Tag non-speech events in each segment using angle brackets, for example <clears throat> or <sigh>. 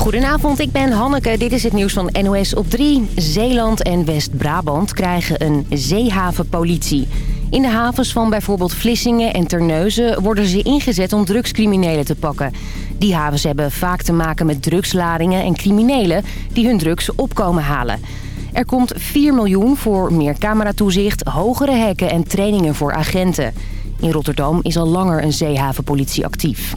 Goedenavond, ik ben Hanneke. Dit is het nieuws van NOS op 3. Zeeland en West-Brabant krijgen een zeehavenpolitie. In de havens van bijvoorbeeld Vlissingen en Terneuzen worden ze ingezet om drugscriminelen te pakken. Die havens hebben vaak te maken met drugsladingen en criminelen die hun drugs opkomen halen. Er komt 4 miljoen voor meer cameratoezicht, hogere hekken en trainingen voor agenten. In Rotterdam is al langer een zeehavenpolitie actief.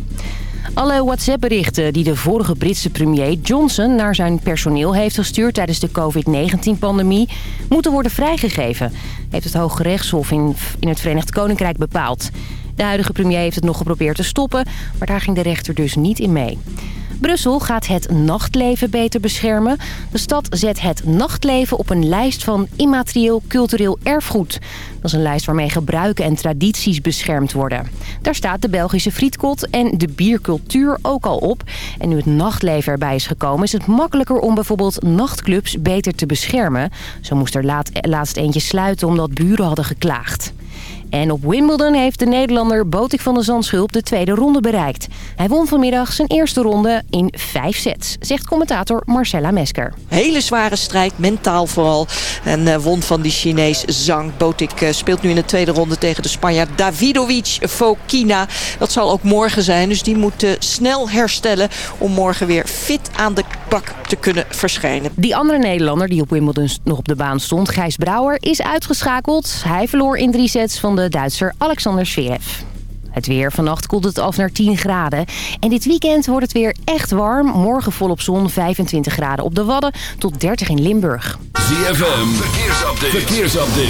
Alle WhatsApp-berichten die de vorige Britse premier Johnson naar zijn personeel heeft gestuurd tijdens de COVID-19-pandemie moeten worden vrijgegeven, heeft het Hoge Rechtshof in, in het Verenigd Koninkrijk bepaald. De huidige premier heeft het nog geprobeerd te stoppen, maar daar ging de rechter dus niet in mee. Brussel gaat het nachtleven beter beschermen. De stad zet het nachtleven op een lijst van immaterieel cultureel erfgoed. Dat is een lijst waarmee gebruiken en tradities beschermd worden. Daar staat de Belgische frietkot en de biercultuur ook al op. En nu het nachtleven erbij is gekomen... is het makkelijker om bijvoorbeeld nachtclubs beter te beschermen. Zo moest er laatst eentje sluiten omdat buren hadden geklaagd. En op Wimbledon heeft de Nederlander Botik van der Zandschulp de tweede ronde bereikt. Hij won vanmiddag zijn eerste ronde in vijf sets, zegt commentator Marcella Mesker. Hele zware strijd, mentaal vooral. En uh, won van die Chinees Zhang. Botik uh, speelt nu in de tweede ronde tegen de Spanjaard Davidovic Fokina. Dat zal ook morgen zijn, dus die moet uh, snel herstellen... om morgen weer fit aan de bak te kunnen verschijnen. Die andere Nederlander die op Wimbledon nog op de baan stond, Gijs Brouwer, is uitgeschakeld. Hij verloor in drie sets van de de Duitser Alexander Zverev. Het weer. Vannacht koelt het af naar 10 graden. En dit weekend wordt het weer echt warm. Morgen volop zon, 25 graden op de Wadden tot 30 in Limburg. ZFM, verkeersupdate. verkeersupdate.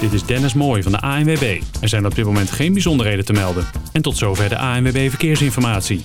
Dit is Dennis Mooij van de ANWB. Er zijn op dit moment geen bijzonderheden te melden. En tot zover de ANWB Verkeersinformatie.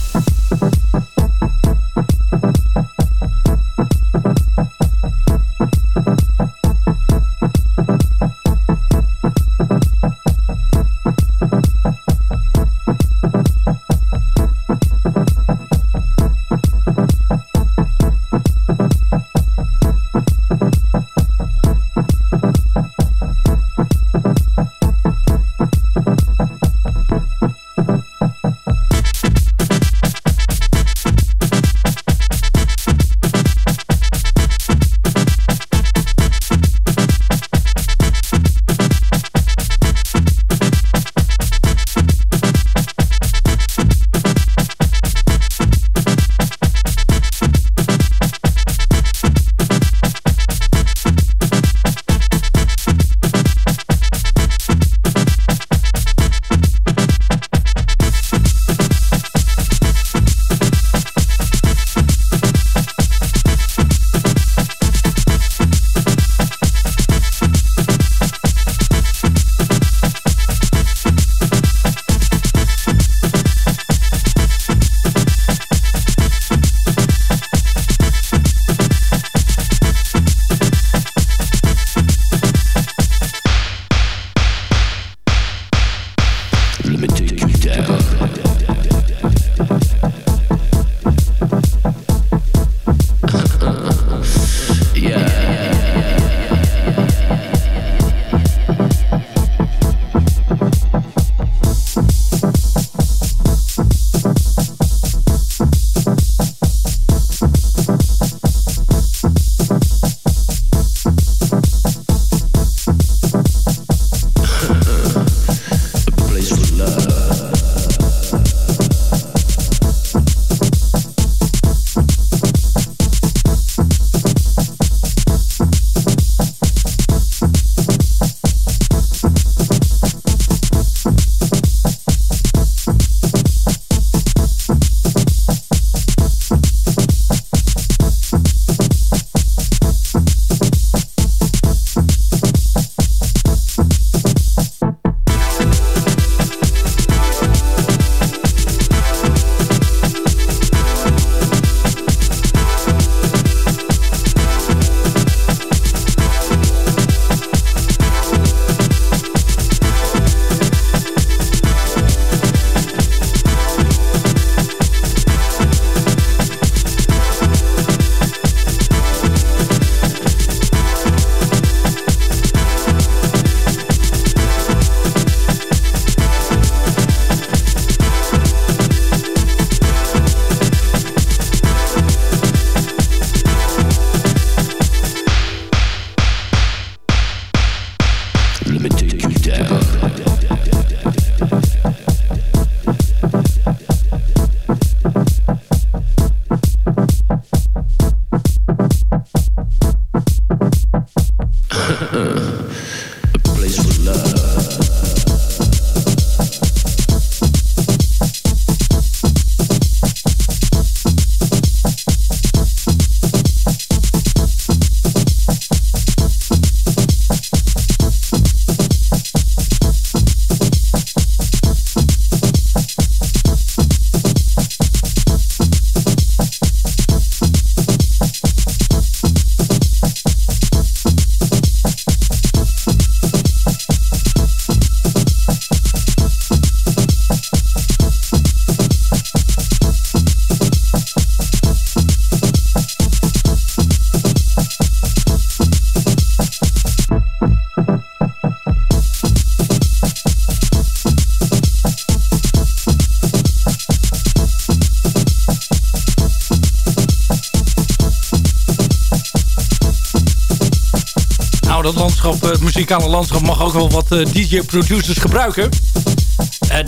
Landschap, het muzikale landschap mag ook wel wat DJ-producers gebruiken.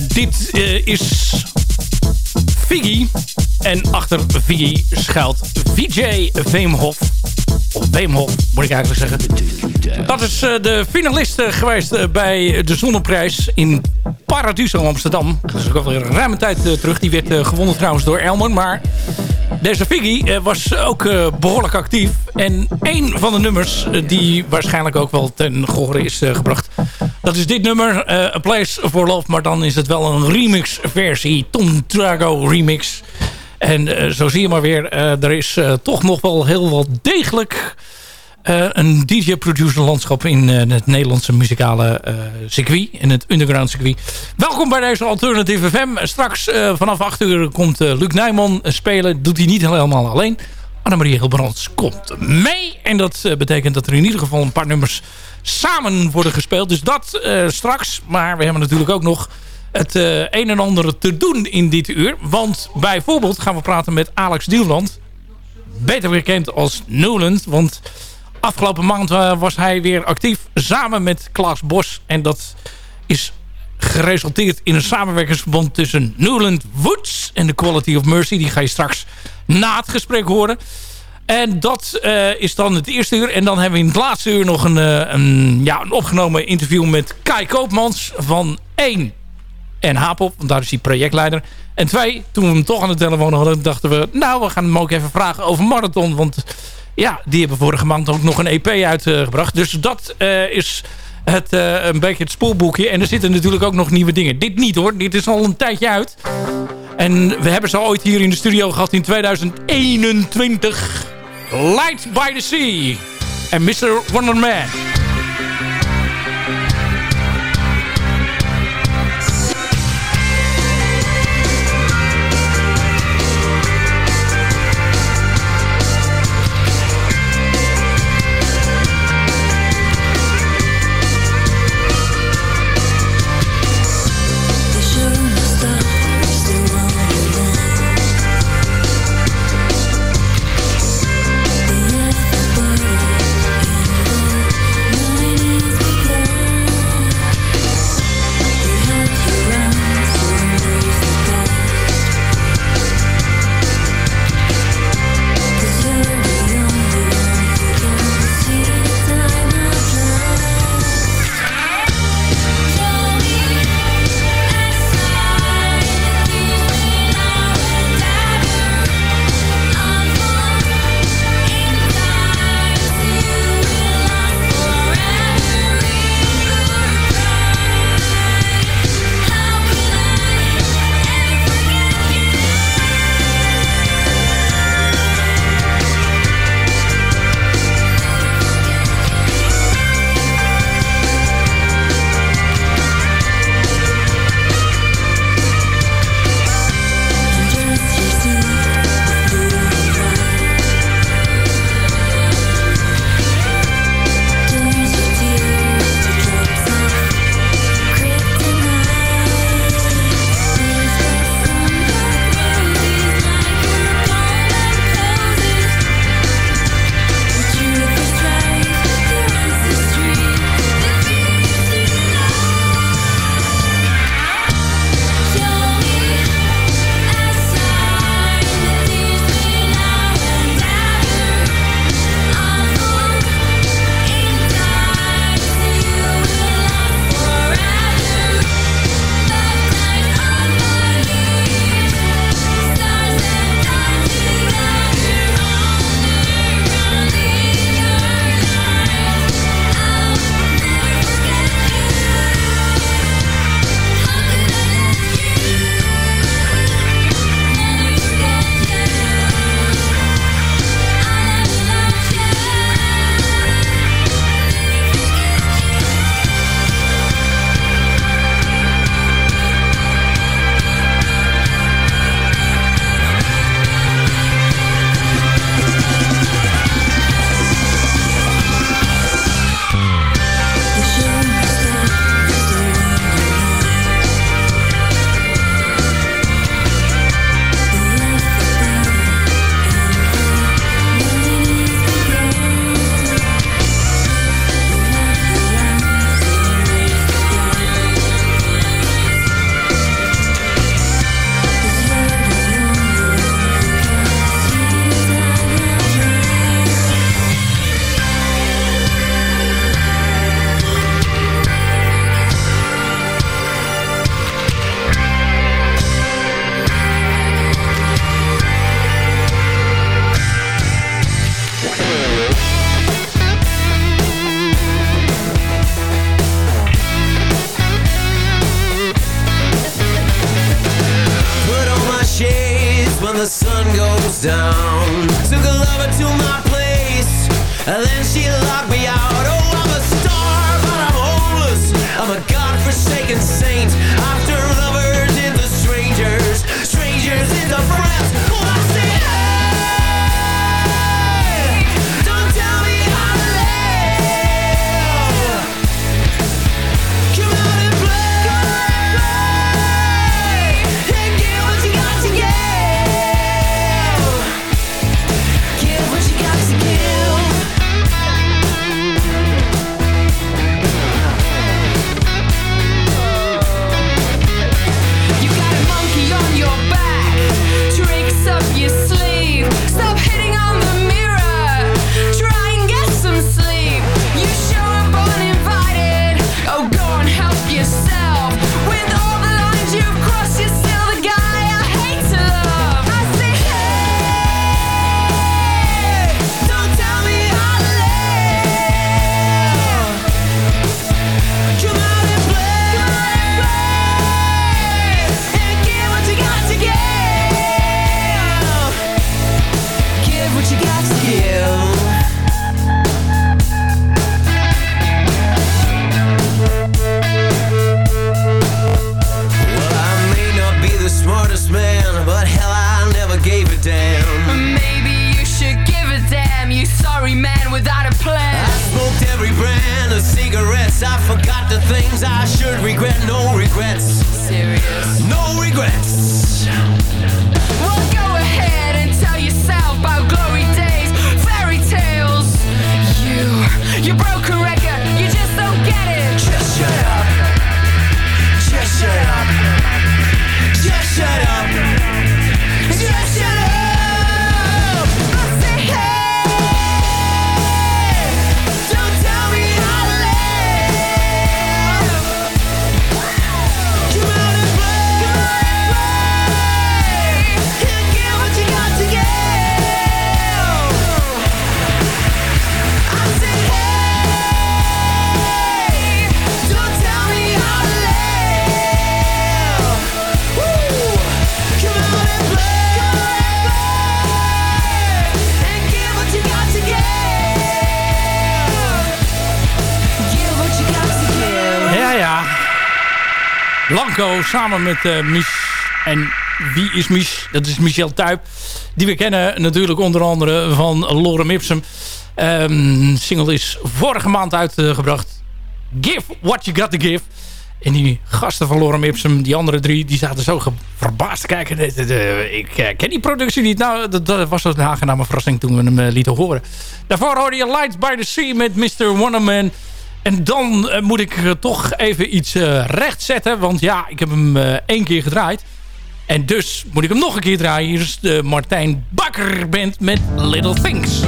dit is Figgy. En achter Figgy schuilt VJ Veemhof. Of Weemhof, moet ik eigenlijk zeggen. Dat is de finalist geweest bij de Zonneprijs in Paradiso Amsterdam. Dat is ook alweer een ruime tijd terug. Die werd gewonnen trouwens door Elmer. Maar deze Figgy was ook behoorlijk actief. En een van de nummers die waarschijnlijk ook wel ten gehore is gebracht... dat is dit nummer, A Place for Love. Maar dan is het wel een remix versie. Tom Trago remix. En zo zie je maar weer, er is toch nog wel heel wat degelijk... een DJ-producer landschap in het Nederlandse muzikale circuit. In het underground circuit. Welkom bij deze Alternative FM. Straks vanaf 8 uur komt Luc Nijman spelen. Doet hij niet helemaal alleen. Annemarie Hilbrands komt mee. En dat betekent dat er in ieder geval een paar nummers samen worden gespeeld. Dus dat straks. Maar we hebben natuurlijk ook nog het uh, een en ander te doen in dit uur. Want bijvoorbeeld gaan we praten met Alex Dielland. Beter bekend als Newland. Want afgelopen maand uh, was hij weer actief samen met Klaas Bos. En dat is geresulteerd in een samenwerkingsverband tussen Newland Woods en The Quality of Mercy. Die ga je straks na het gesprek horen. En dat uh, is dan het eerste uur. En dan hebben we in het laatste uur nog een, een, ja, een opgenomen interview met Kai Koopmans van 1 en Hapop, want daar is hij projectleider. En twee, toen we hem toch aan de telefoon hadden, dachten we... nou, we gaan hem ook even vragen over Marathon. Want ja, die hebben vorige maand ook nog een EP uitgebracht. Dus dat uh, is het, uh, een beetje het spoelboekje. En er zitten natuurlijk ook nog nieuwe dingen. Dit niet hoor, dit is al een tijdje uit. En we hebben ze ooit hier in de studio gehad in 2021. Light by the Sea. En Mr. Wonderman. Samen met uh, En wie is Mich? Dat is Michel Tuyp. Die we kennen natuurlijk onder andere van Lorem Ipsum. Um, single is vorige maand uitgebracht. Give what you got to give. En die gasten van Lorem Ipsum, die andere drie, die zaten zo verbaasd te kijken. Ik eh, ken die productie niet. Nou, dat, was een aangename verrassing toen we hem uh, lieten horen. Daarvoor hoorde je Lights by the Sea met Mr. Wonderman. En dan eh, moet ik eh, toch even iets eh, recht zetten. Want ja, ik heb hem uh, één keer gedraaid. En dus moet ik hem nog een keer draaien. Hier is de Martijn Bakker Band met Little Things.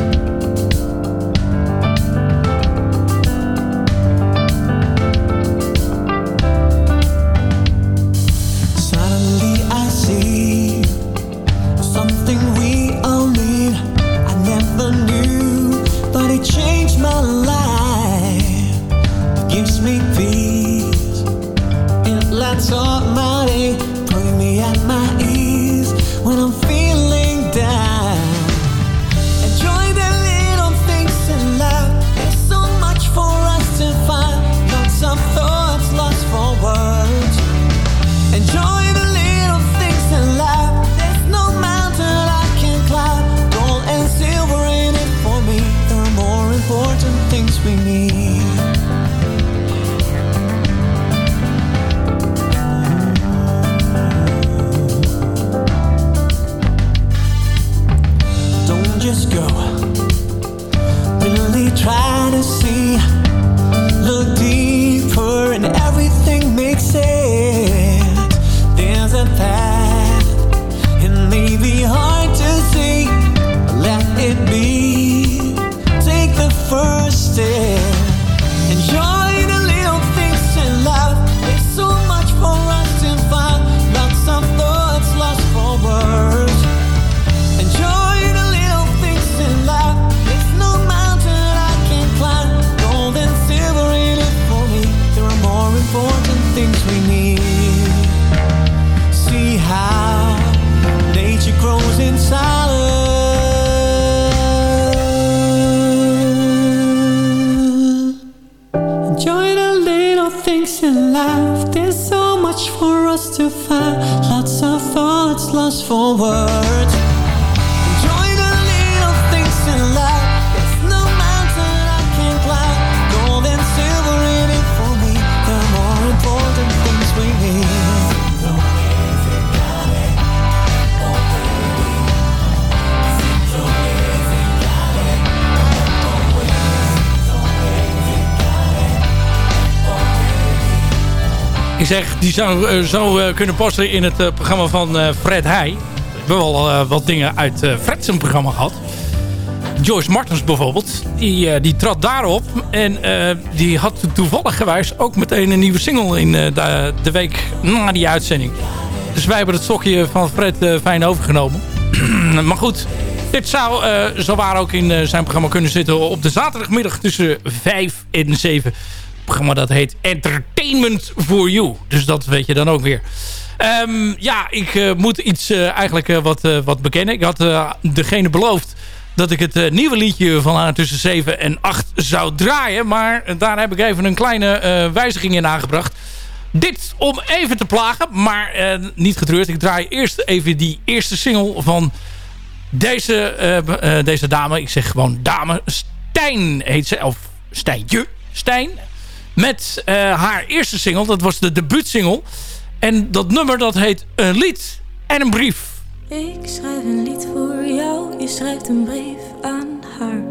Zou eh, zo eh, kunnen passen in het eh, programma van Fred Heij. We hebben wel wat dingen uit Fred zijn programma gehad. Joyce Martens bijvoorbeeld, die, die trad daarop. En die had toevallig gewijs ook meteen een nieuwe single in de, de week na die uitzending. Dus wij hebben het stokje van Fred fijn overgenomen. <clears throat> maar goed, dit zou eh zo waar ook in zijn programma kunnen zitten op de zaterdagmiddag tussen 5 en 7. Programma dat heet Entertainment for You. Dus dat weet je dan ook weer. Ehm, ja, ik eh, moet iets eh, eigenlijk eh, wat, wat bekennen. Ik had degene beloofd dat ik het nieuwe liedje van haar tussen 7 en 8 zou draaien. Maar daar heb ik even een kleine wijziging in aangebracht. Dit om even te plagen, maar niet getreurd. Ik draai eerst even die eerste single van deze, deze dame. Ik zeg gewoon dame. Stijn heet ze. Of Stijntje. Stijn. Met eh, haar eerste single. Dat was de debuutsingle. En dat nummer dat heet Een lied en een brief. Ik schrijf een lied voor jou, je schrijft een brief aan haar.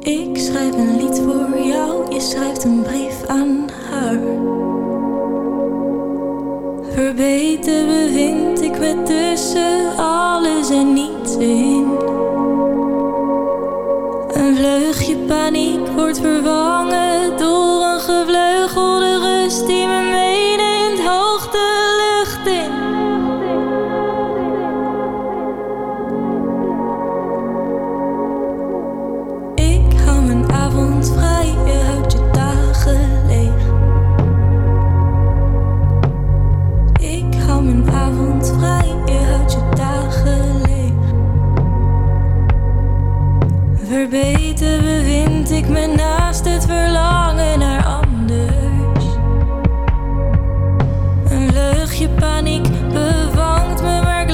Ik schrijf een lied voor jou, je schrijft een brief aan haar. Verbeten bevind ik me tussen alles en niets in. Vleugje paniek wordt vervangen door een gevleugelde rust die me meeneemt Verbeten bevind ik me naast het verlangen naar anders. Een luchtje paniek bevangt me, maar ik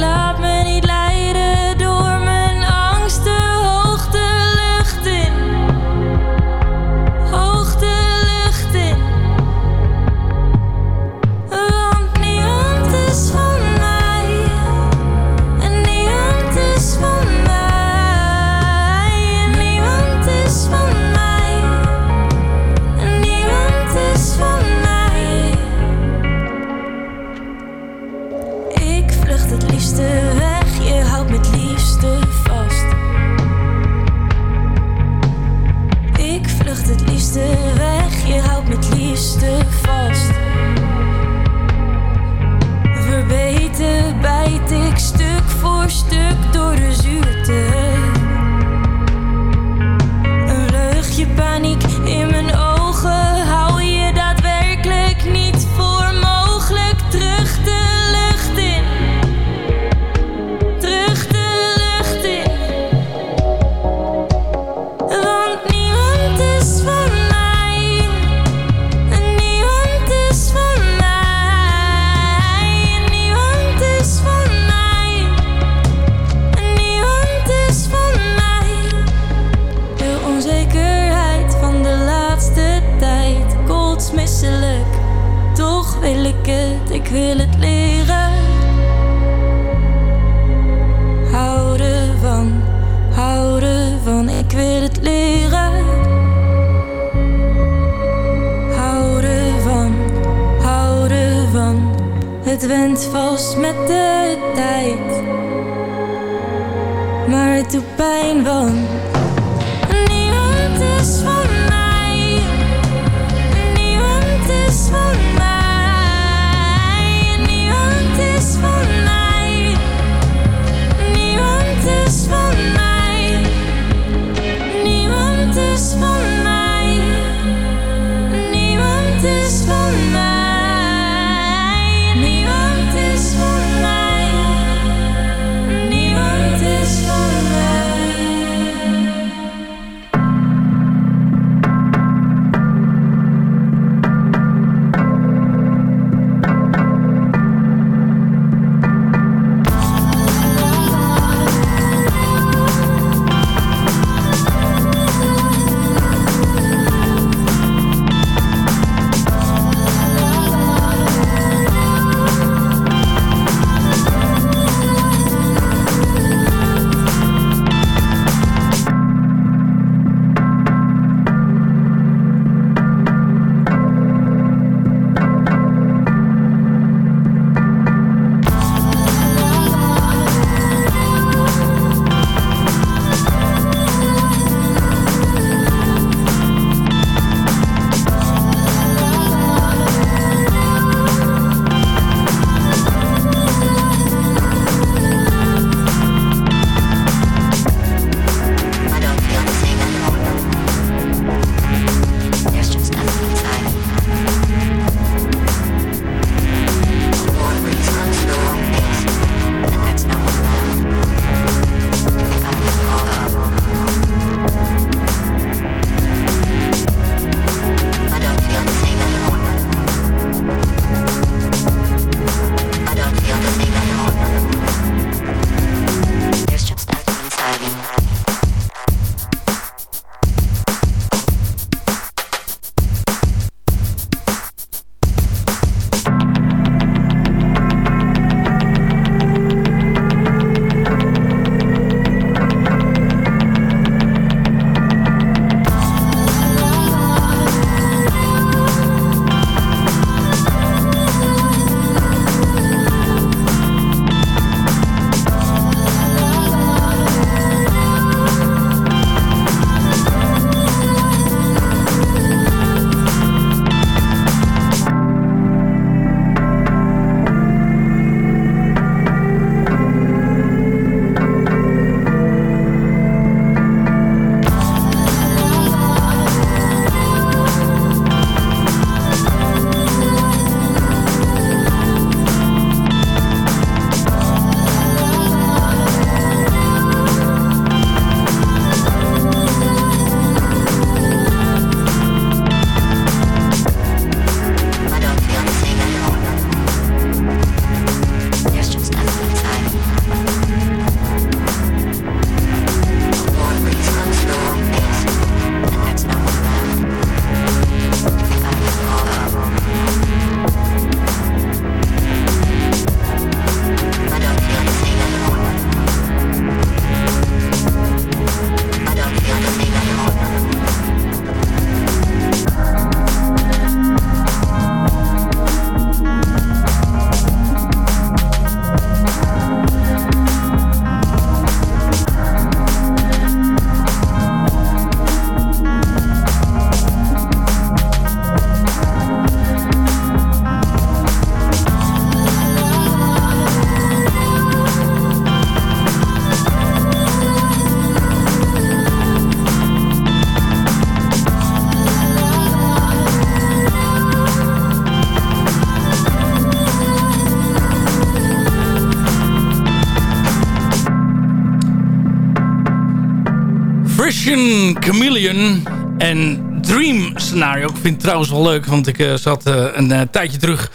Frisian Chameleon en Dream Scenario. Ik vind het trouwens wel leuk, want ik eh, zat eh, een eh, tijdje terug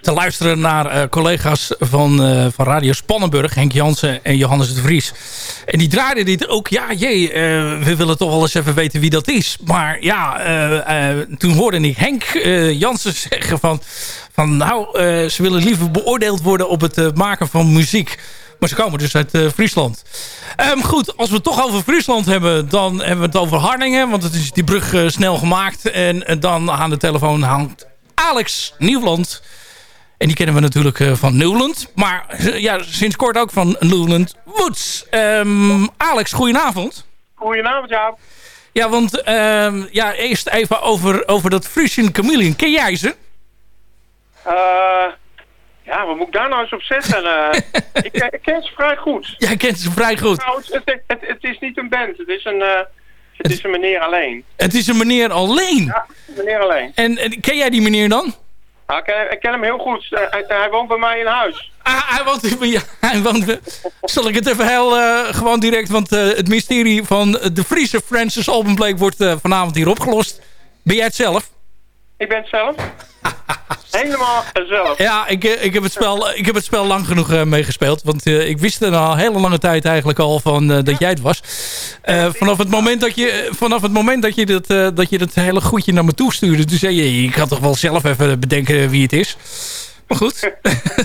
te luisteren naar collega's van, van Radio Spannenburg, Henk Jansen en Johannes de Vries. En die draaiden dit ook, ja jee, we willen toch wel eens even weten wie dat is. Maar ja, toen hoorde ik Henk Jansen zeggen van, van nou, ze willen liever beoordeeld worden op het maken van muziek. Maar ze komen dus uit eh, Friesland. Ehm, goed, als we het toch over Friesland hebben, dan hebben we het over Harningen. Want het is die brug eh, snel gemaakt. En eh, dan aan de telefoon hangt Alex Nieuwland. En die kennen we natuurlijk van Newland. Maar ja, sinds kort ook van Newland Woods. Ehm, Alex, goedenavond. Goedenavond, Jaap. Ja, want ehm, ja, eerst even over, over dat Frisian Chameleon. Ken jij ze? Eh, ja, wat moet ik daar nou eens op zetten? Eh, <laughs> ik, ik ken ze vrij goed. Jij kent ze vrij goed. Trouwens, het, het, het is niet een band. Het is een, eh, het is een meneer alleen. Het is een meneer alleen. Ja, een meneer alleen. En, en ken jij die meneer dan? Nou, ik, ken, ik ken hem heel goed. Eh, hij, hij woont bij mij in huis. Ah, hij woont, <laughs> ja, hij woont Zal ik het even heel eh, gewoon direct... want het mysterie van de Friese Francis Albenbleek wordt eh, vanavond hier opgelost. Ben jij het zelf? Ik ben het zelf. <laughs> Helemaal zelf. Ja, ik, eh, ik, heb, het spel, ik heb het spel lang genoeg eh, meegespeeld. Want eh, ik wist er al een hele lange tijd eigenlijk al van eh, dat jij het was. Eh, vanaf, het moment dat je, vanaf het moment dat je, dat, eh, dat je dat hele goedje naar me toe stuurde... toen zei je, ik kan toch wel zelf even bedenken wie het is. Maar goed. <laughs>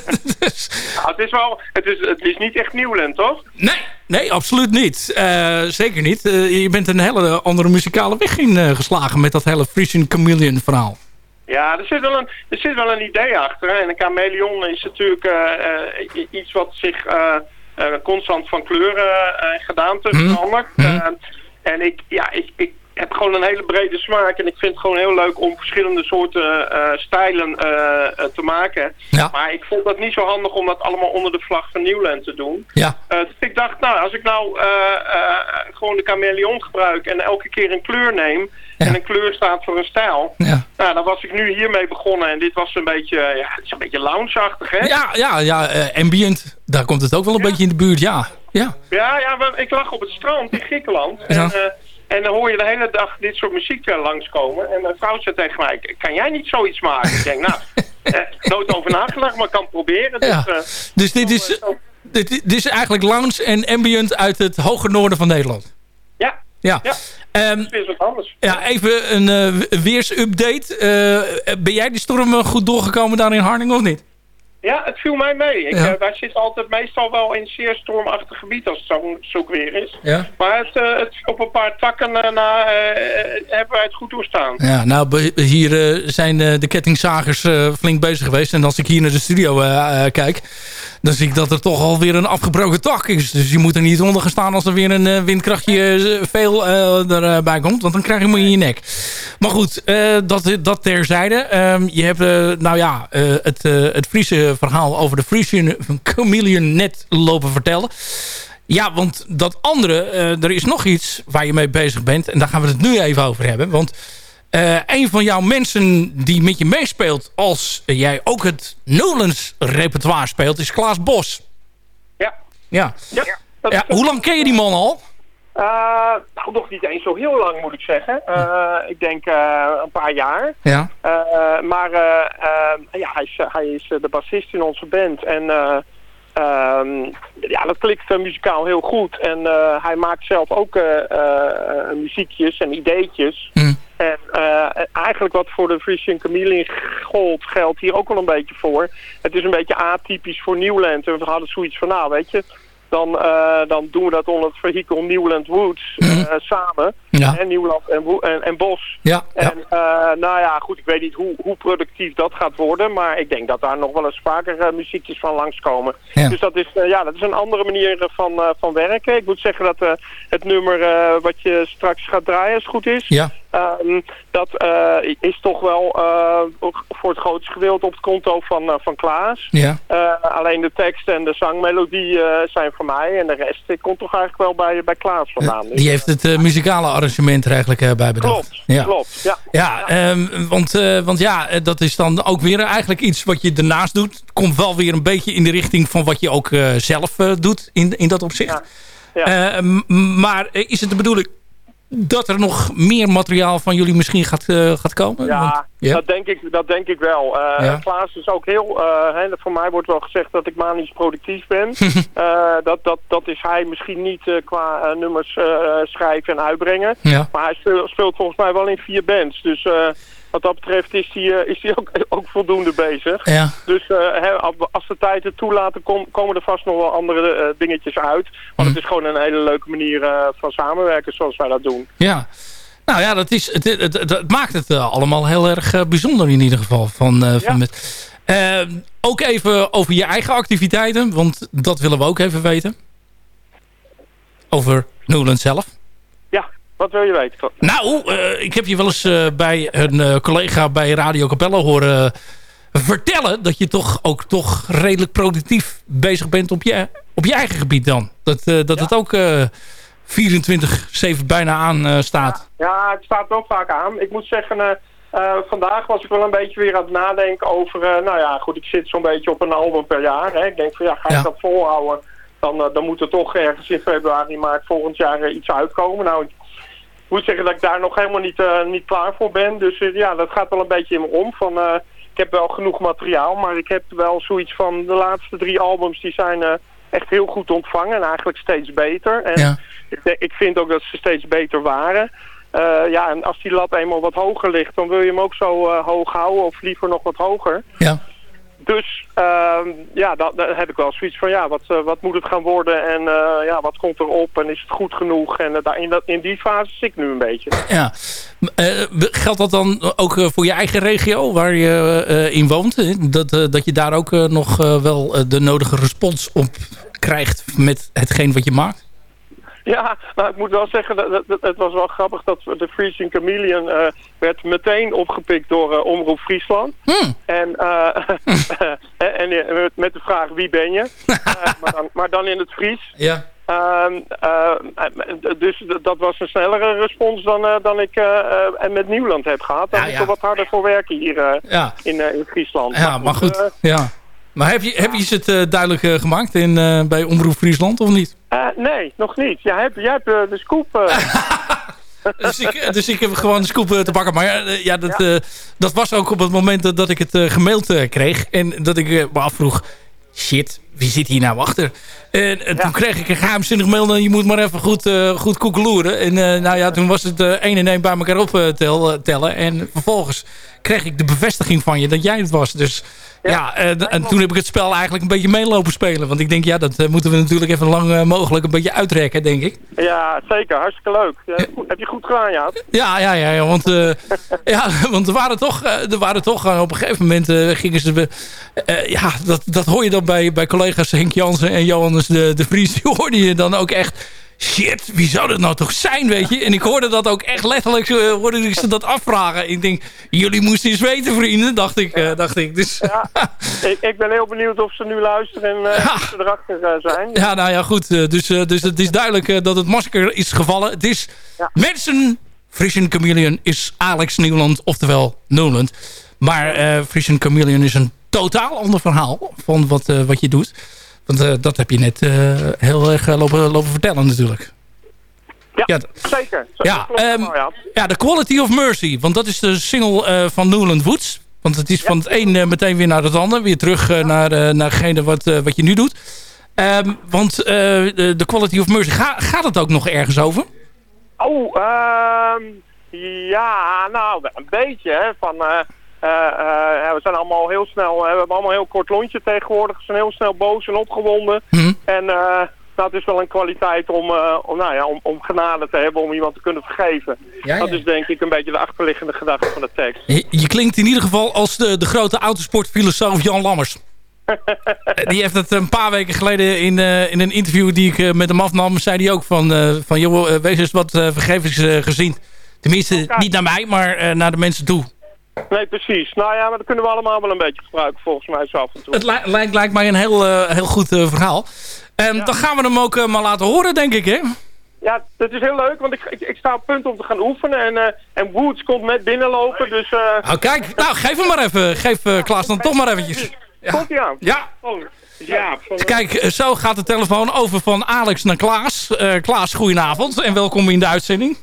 <laughs> Dus- Nou, het, is wel, het, is, het is niet echt Nieuwland, toch? Nee, nee, absoluut niet. Eh, zeker niet. Eh, je bent een hele andere muzikale weg in eh, geslagen... met dat hele Frisian Chameleon verhaal. Ja, er zit, wel een, er zit wel een idee achter. hè. En een chameleon is natuurlijk eh, eh, iets wat zich eh, constant van kleuren en gedaante Mhm. verandert. Eh, en ik, ja, ik, ik heb gewoon een hele brede smaak. En ik vind het gewoon heel leuk om verschillende soorten eh, stijlen eh, eh, te maken. Ja. Maar ik vond dat niet zo handig om dat allemaal onder de vlag van Nieuwland te doen. Ja. Dus ik dacht, nou, als ik nou gewoon de chameleon gebruik en elke keer een kleur neem... en een kleur staat voor een stijl... Ja. Nou, dan was ik nu hiermee begonnen en dit was een beetje, ja, het is een beetje loungeachtig, hè? Ja, ja, ja ambient. Daar komt het ook wel een beetje in de buurt, ja. Ja, Ja, ja, ik lag op het strand in Griekenland. En, en dan hoor je de hele dag dit soort muziek eh, langskomen. En mijn vrouw zei tegen mij, kan jij niet zoiets maken? ik denk, nou, <laughs> eh, nooit over nagedacht, maar kan proberen. Dus, Ja. eh, dus dit is, dit, dit is eigenlijk lounge en ambient uit het hoge noorden van Nederland. ja, Ja. ja. Het is wat anders. ja, even een eh, weersupdate. Ben jij die storm goed doorgekomen daar in Harning of niet? Ja, het viel mij mee. Ik, Ja. eh, wij zitten altijd meestal wel in zeer stormachtig gebied als het zo, zo weer is. Ja. Maar het, eh, het, op een paar takken eh, na hebben wij het goed doorstaan. Ja, nou, hier zijn de kettingzagers flink bezig geweest. En als ik hier naar de studio kijk... dan zie ik dat er toch alweer een afgebroken tak is. Dus je moet er niet onder gaan staan als er weer een windkrachtje veel erbij komt. Want dan krijg je hem in je nek. Maar goed, dat, dat terzijde. Ehm, je hebt, nou ja, het, het Friese verhaal over de Frisian Chameleon net lopen vertellen. Ja, want dat andere, eh, er is nog iets waar je mee bezig bent. En daar gaan we het nu even over hebben. Want eh, een van jouw mensen die met je meespeelt... als jij ook het Nolens repertoire speelt, is Klaas Bos. Ja. Ja. Ja, ja hoe lang ken je die man al? Eh, nou, nog niet eens zo heel lang moet ik zeggen. Eh, ik denk eh, een paar jaar. Ja. Maar ja, hij is, hij is de bassist in onze band. En eh, ehm, ja, dat klikt muzikaal heel goed. En hij maakt zelf ook muziekjes en ideetjes. En eh, eigenlijk wat voor de Frisian Chameleon gold geldt hier ook wel een beetje voor. Het is een beetje atypisch voor Nieuwland. En we hadden zoiets van, nou weet je, dan, eh, dan doen we dat onder het vehikel Nieuwland Woods eh, samen. Ja. En Nieuwland en, en, en Bos. Ja, En eh, nou ja, goed, ik weet niet hoe, hoe productief dat gaat worden. Maar ik denk dat daar nog wel eens vaker muziekjes van langskomen. Ja. Dus dat is, ja, dat is een andere manier van, van werken. Ik moet zeggen dat het nummer wat je straks gaat draaien, als het goed is... Ja. Ehm, dat eh, is toch wel eh, voor het grootste gedeelte op het konto van, eh, van Klaas. Ja. Alleen de tekst en de zangmelodie zijn voor mij. En de rest komt toch eigenlijk wel bij, bij Klaas vandaan. Dus, Die heeft het muzikale arrangement er eigenlijk bij bedacht. Klopt, ja. klopt. Ja. Ja, ehm, want, want ja, dat is dan ook weer eigenlijk iets wat je daarnaast doet. Komt wel weer een beetje in de richting van wat je ook zelf doet in, in dat opzicht. Ja. Maar is het de bedoeling dat er nog meer materiaal van jullie misschien gaat, eh, gaat komen? Ja, Want-? Dat, denk ik, dat denk ik wel. Ja. Klaas is ook heel... hè, voor mij wordt wel gezegd dat ik manisch productief ben. <laughs> Dat, dat, dat is hij misschien niet qua nummers schrijven en uitbrengen. Ja. Maar hij speelt, speelt volgens mij wel in vier bands. Dus wat dat betreft is hij, eh, is hij ook, <laughs> ook voldoende bezig. Ja. Dus eh, hè, als de tijd het kom- komen er vast nog wel andere eh, dingetjes uit. Want Hm. het is gewoon een hele leuke manier van samenwerken zoals wij dat doen. Ja. Nou ja, dat, is, het, het, het, het maakt het allemaal heel erg bijzonder in ieder geval. Van, van met, Eh, ook even over je eigen activiteiten, want dat willen we ook even weten. Over Newland zelf. Wat wil je weten? Nou, eh, ik heb je wel eens eh, bij een eh, collega bij Radio Capella horen vertellen... dat je toch ook toch redelijk productief bezig bent op je, op je eigen gebied dan. Dat, dat het ook eh 24-7 bijna aan staat. Ja, het staat wel vaak aan. Ik moet zeggen, vandaag was ik wel een beetje weer aan het nadenken over... nou ja, goed, ik zit zo'n beetje op een album per jaar. Hè. Ik denk van ja, ga ik Ja. dat volhouden? Dan, dan moet er toch ergens in februari, maart volgend jaar iets uitkomen. Nou, ik moet zeggen dat ik daar nog helemaal niet, eh, niet klaar voor ben. Dus eh, ja, dat gaat wel een beetje in me om. Van, eh, ik heb wel genoeg materiaal, maar ik heb wel zoiets van... de laatste drie albums, die zijn... Echt heel goed ontvangen en eigenlijk steeds beter. En Ja. ik, ik vind ook dat ze steeds beter waren. Ja, en als die lat eenmaal wat hoger ligt, dan wil je hem ook zo hoog houden of liever nog wat hoger. Ja. Dus ehm, ja, dan heb ik wel zoiets van ja, wat, eh, wat moet het gaan worden en eh, ja, wat komt erop en is het goed genoeg? En eh, daar, in, dat, in die fase zit ik nu een beetje. Ja. Geldt dat dan ook voor je eigen regio waar je in woont? Dat, dat je daar ook nog wel de nodige respons op krijgt met hetgeen wat je maakt? Ja, nou ik moet wel zeggen, dat, dat- dat- het was wel grappig dat de Freezing Chameleon eh, werd meteen opgepikt door eh, Omroep Friesland. En, eh, <laughs> <laughs> en eh, met- de vraag wie ben je? <laughs> Maar, dan, maar dan in het Fries. Ja. Ehm, eh, dus dat was een snellere respons dan, dan ik met Nieuwland heb gehad. Daar Ja, moet ja. wat harder voor werken hier Ja. in, in Friesland. Ja, maar goed. Ja. Maar heb je, heb je het eh, duidelijk gemaakt in, bij Omroep Friesland of niet? Eh, nee, nog niet. Jij hebt, jij hebt eh, de scoop. eh, <laughs> Dus ik, dus ik heb gewoon de scoop te pakken. Maar ja, ja, dat, dat was ook op het moment dat, ik het gemaild kreeg. En dat ik me afvroeg... Shit, wie zit hier nou achter? En, en toen kreeg ik een geheimzinnig mail. En je moet maar even goed, eh goed koekeloeren. En nou ja, toen was het eh, één en één bij elkaar op tel, tellen. En vervolgens kreeg ik de bevestiging van je dat jij het was. Dus ja, eh, en toen heb ik het spel eigenlijk een beetje meelopen spelen. Want ik denk, ja, dat eh, moeten we natuurlijk even lang eh, mogelijk een beetje uitrekken, denk ik. ja, zeker. Hartstikke leuk. Ja, heb, je goed, gedaan, ja. Ja, ja, ja, ja want, <laughs> ja, want er waren toch, er waren toch op een gegeven moment gingen ze... eh, ja, dat, dat hoor je dan bij, bij collega's Henk Jansen en Johannes de, de Vries. Die hoorde je dan ook echt... Shit, wie zou dat nou toch zijn, weet je? En ik hoorde dat ook echt letterlijk, eh, hoorde ik ze dat afvragen. Ik denk, jullie moesten eens weten, vrienden, dacht ik. eh, dacht ik. Dus, Ik, ik ben heel benieuwd of ze nu luisteren en of ze erachter zijn. Ja, nou ja, goed. Dus, dus het is duidelijk dat het masker is gevallen. Het is mensen. Frisian Chameleon is Alex Nieuwland, oftewel Newland. Maar eh Frisian Chameleon is een totaal ander verhaal van wat, wat je doet. Want eh, dat heb je net eh, heel erg eh, lopen, lopen vertellen natuurlijk. Ja, Ja, zeker. Zo- Ja, wel, ja. Ja, The Quality of Mercy. Want dat is de single van Newland Woods. Want het is van het een meteen weer naar het ander. Weer terug naar, naargene wat, wat je nu doet. Ehm, want de The Quality of Mercy, ga- gaat het ook nog ergens over? Oh, ehm, ja, nou, een beetje. Hè, van, we zijn allemaal heel snel, eh, we hebben allemaal een heel kort lontje tegenwoordig. We zijn heel snel boos en opgewonden. Mhm. En eh, het is wel een kwaliteit om, eh, om, nou ja, om, om genade te hebben, om iemand te kunnen vergeven. Ja, ja. Dat is denk ik een beetje de achterliggende gedachte van de tekst. Je, je klinkt in ieder geval als de, de grote autosportfilosoof Jan Lammers. <laughs> Eh, die heeft het een paar weken geleden in, eh, in een interview die ik eh, met hem afnam... zei hij ook van, eh, van joh, eh, wees eens wat vergevingsgezien. Tenminste, niet naar mij, maar eh, naar de mensen toe. Nee, precies. Nou ja, maar dat kunnen we allemaal wel een beetje gebruiken volgens mij zo af en toe. Het li- lijkt, lijkt mij een heel, eh, heel goed eh, verhaal. En dan gaan we hem ook eh, maar laten horen, denk ik, hè? Ja, dat is heel leuk, want ik, ik, ik sta op punt om te gaan oefenen. En, en Woods komt met binnenlopen, dus... Oh, kijk, nou, geef hem maar even. Geef Klaas dan toch maar eventjes. Komt hij aan? Ja. Oh, ja. Kijk, zo gaat de telefoon over van Alex naar Klaas. Klaas, goedenavond en welkom in de uitzending.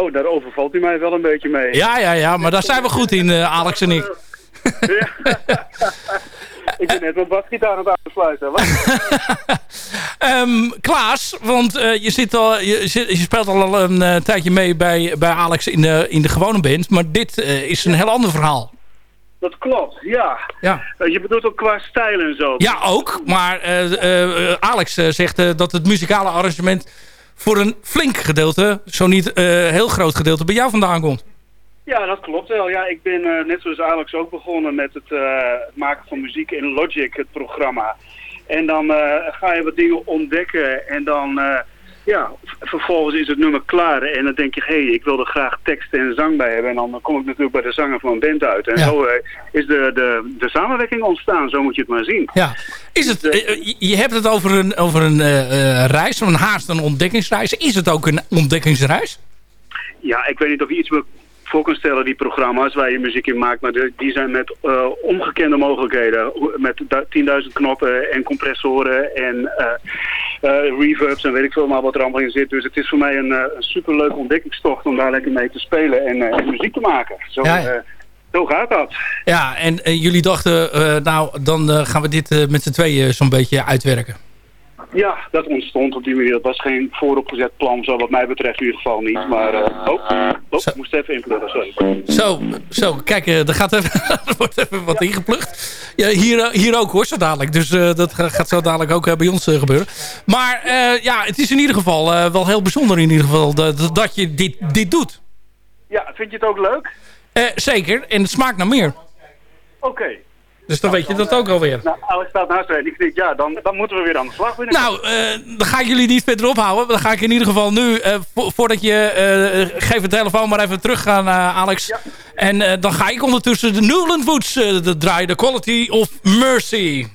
Oh, daar overvalt u mij wel een beetje mee. Ja, ja, ja, maar daar zijn we goed in, eh, Alex en ik. Ik ben net wat basgitaar aan het aansluiten. <laughs> Ehm, Klaas, want eh, je, zit al, je, zit- je speelt al een eh, tijdje mee bij, bij Alex in de, in de gewone band. Maar dit is een heel ander verhaal. Dat klopt, ja. Ja. Je bedoelt ook qua stijl en zo. Ja, ook. Maar Alex zegt dat het muzikale arrangement voor een flink gedeelte, zo niet eh, heel groot gedeelte, bij jou vandaan komt. Ja, dat klopt wel. Ja, ik ben eh, net zoals Alex ook begonnen met het, eh, maken van muziek in Logic, het programma. En dan ga je wat dingen ontdekken en dan, ja, vervolgens is het nummer klaar. En dan denk je, hé, hey, ik wil er graag tekst en zang bij hebben. En dan kom ik natuurlijk bij de zanger van een band uit. En Ja. zo eh, is de, de, de samenwerking ontstaan, zo moet je het maar zien. Ja. Is het, eh, je- hebt het over een, over een eh, reis, een haast een ontdekkingsreis. Is het ook een ontdekkingsreis? Ja, ik weet niet of je iets voor stellen, die programma's waar je muziek in maakt. Maar de- die zijn met ongekende mogelijkheden. Met du- 10.000 knoppen en compressoren en eh, eh, reverbs en weet ik veel maar wat er allemaal in zit. Dus het is voor mij een, een superleuke ontdekkingstocht om daar lekker mee te spelen en, en muziek te maken. Zo, Ja, zo gaat dat. Ja, en jullie dachten, nou, dan gaan we dit met z'n tweeën zo'n beetje uitwerken. Ja, dat ontstond op die manier. Dat was geen vooropgezet plan, zo wat mij betreft in ieder geval niet. Maar, eh, oh, oh, ik moest even invullen, sorry. Zo, zo kijk, eh, er, gaat even, <laughs> er wordt even wat ingeplucht. Ja, hier, eh, hier ook hoor, zo dadelijk. Dus dat ga- gaat zo dadelijk ook bij ons gebeuren. Maar ja, het is in ieder geval wel heel bijzonder in ieder geval dat, dat je dit, dit doet. Ja, vind je het ook leuk? Zeker, en het smaakt naar meer. Oké. Dus dan weet je dat ook alweer. Nou, Alex staat naast mij en ik denk, ja, dan, dan moeten we weer aan de slag. Nou, eh, dan ga ik jullie niet verder ophouden. Dan ga ik in ieder geval nu, eh, vo- voordat je... eh, geef het telefoon maar even terug aan eh, Alex. En dan ga ik ondertussen de Newland Woods de- draaien. The Quality of Mercy.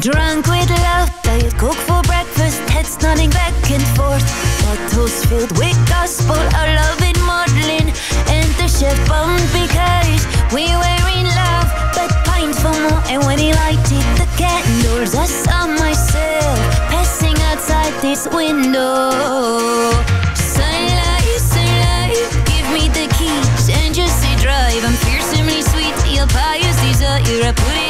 Drunk with love, diet coke for breakfast, heads nodding back and forth. Bottles filled with gospel, our love in modeling, and the chef bummed because we were in love, but pined for more. And when he lighted the candles, I saw myself passing outside this window. Sunlight, sunlight, give me the keys and just say drive. I'm fearsomely sweet, your pious desire, you're a in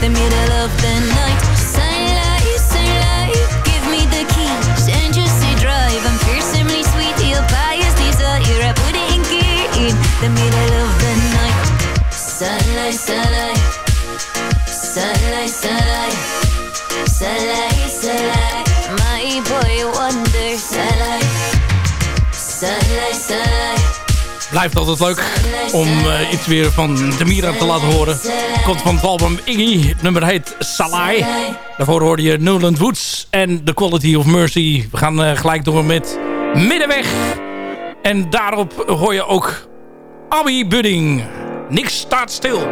the middle of the night. Sunlight, sunlight, give me the keys and just drive. I'm fearsomely sweet, your in the middle of the night. Sunlight, sunlight, sunlight, sunlight, sunlight. Blijft altijd leuk om eh, iets weer van Demira te laten horen. Komt van het album Iggy. Nummer heet Salai. Daarvoor hoorde je Newland Woods en The Quality of Mercy. We gaan eh, gelijk door met Middenweg. En daarop hoor je ook Abby Budding. Niks staat stil.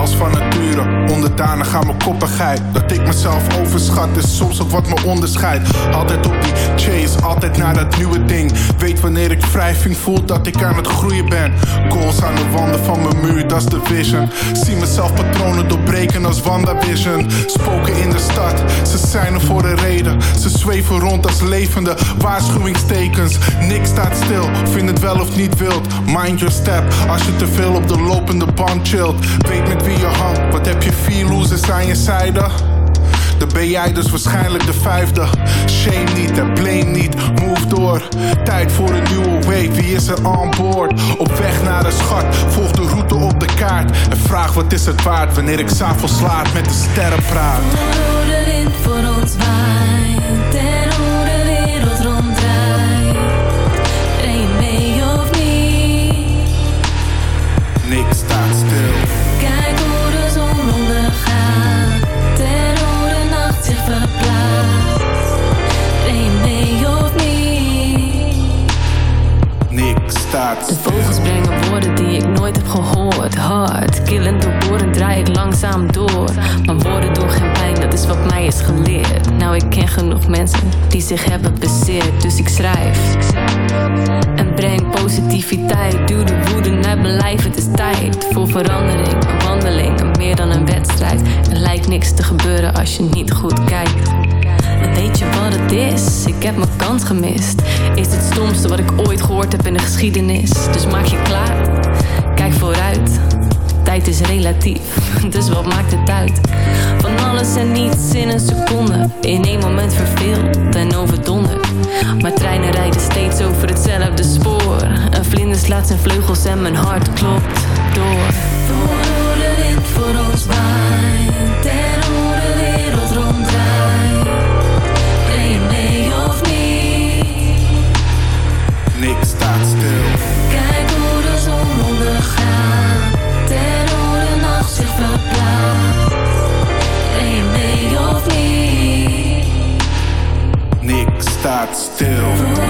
als van het onderdanig aan mijn koppigheid. Dat ik mezelf overschat is soms ook wat me onderscheidt. Altijd op die chase, altijd naar dat nieuwe ding. Weet wanneer ik wrijving voel dat ik aan het groeien ben. Goals aan de wanden van mijn muur, dat is de vision. Zie mezelf patronen doorbreken als WandaVision. Spoken in de stad, ze zijn er voor een reden. Ze zweven rond als levende waarschuwingstekens. Niks staat stil, vind het wel of niet wild. Mind your step, als je te veel op de lopende band chillt. Weet met wie je hangt, wat heb je vier losers aan je zijde? Dan ben jij dus waarschijnlijk de vijfde. Shame niet en blame niet, move door. Tijd voor een nieuwe wave, wie is er on board? Op weg naar een schat, volg de route op de kaart. En vraag wat is het waard wanneer ik s'avonds laat met de sterren praat. De vogels brengen woorden die ik nooit heb gehoord. Hard, killend doorborend draai ik langzaam door. Maar woorden doen geen pijn, dat is wat mij is geleerd. Nou, ik ken genoeg mensen die zich hebben bezeerd, dus ik schrijf. En breng positiviteit, duw de woede naar mijn lijf. Het is tijd voor verandering, een wandeling, meer dan een wedstrijd. Er lijkt niks te gebeuren als je niet goed kijkt. Weet je wat het is? Ik heb mijn kans gemist. Is het stomste wat ik ooit gehoord heb in de geschiedenis. Dus maak je klaar, kijk vooruit. Tijd is relatief, <laughs> dus wat maakt het uit? Van alles en niets in een seconde. In één moment verveeld en overdonderd. Maar treinen rijden steeds over hetzelfde spoor. Een vlinder slaat zijn vleugels en mijn hart klopt door. Hoe de wind voor ons waait Niks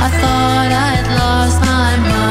I thought I'd lost my mind.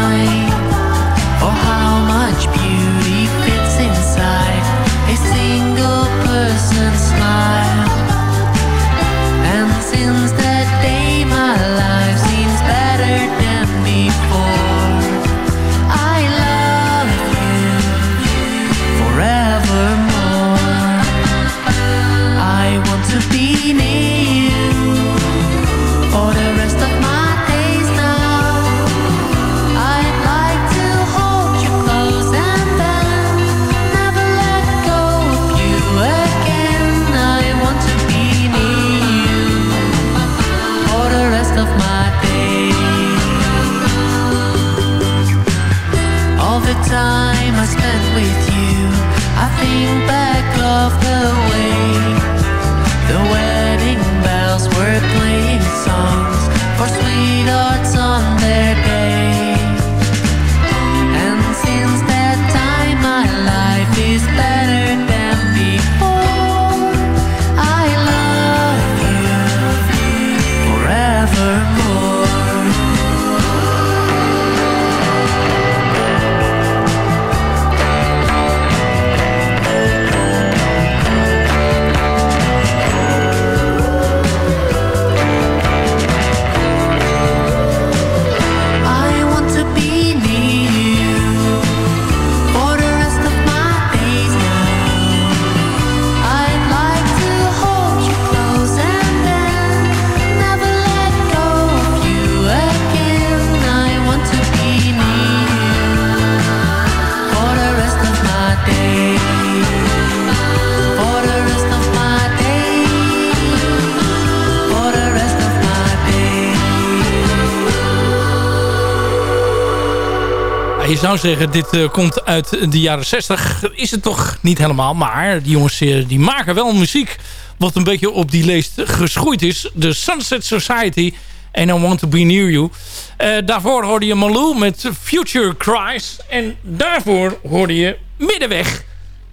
Je zou zeggen, dit eh, komt uit de jaren 60. Dat is het toch niet helemaal. Maar die jongens eh, die maken wel muziek wat een beetje op die leest geschoeid is. De Sunset Society en I Want To Be Near You. Eh, daarvoor hoorde je Malou met Future Cries. En daarvoor hoorde je Middenweg.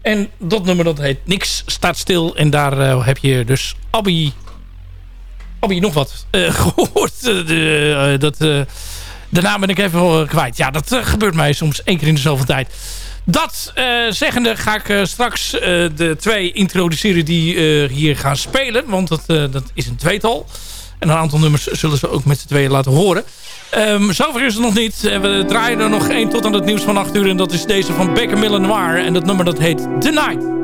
En dat nummer dat heet Niks Staat Stil. En daar heb je dus Abby... Abby nog wat eh, <laughs> gehoord. Eh, daarna ben ik even eh, kwijt. Ja, dat eh, gebeurt mij soms één keer in de zoveel tijd. Dat eh, zeggende ga ik straks de twee introduceren die hier gaan spelen. Want dat, dat is een tweetal. En een aantal nummers zullen ze ook met z'n tweeën laten horen. Ehm zover is het nog niet. We draaien er nog één tot aan het nieuws van 8 uur. En dat is deze van Becker Miller Noir. En dat nummer dat heet The Night.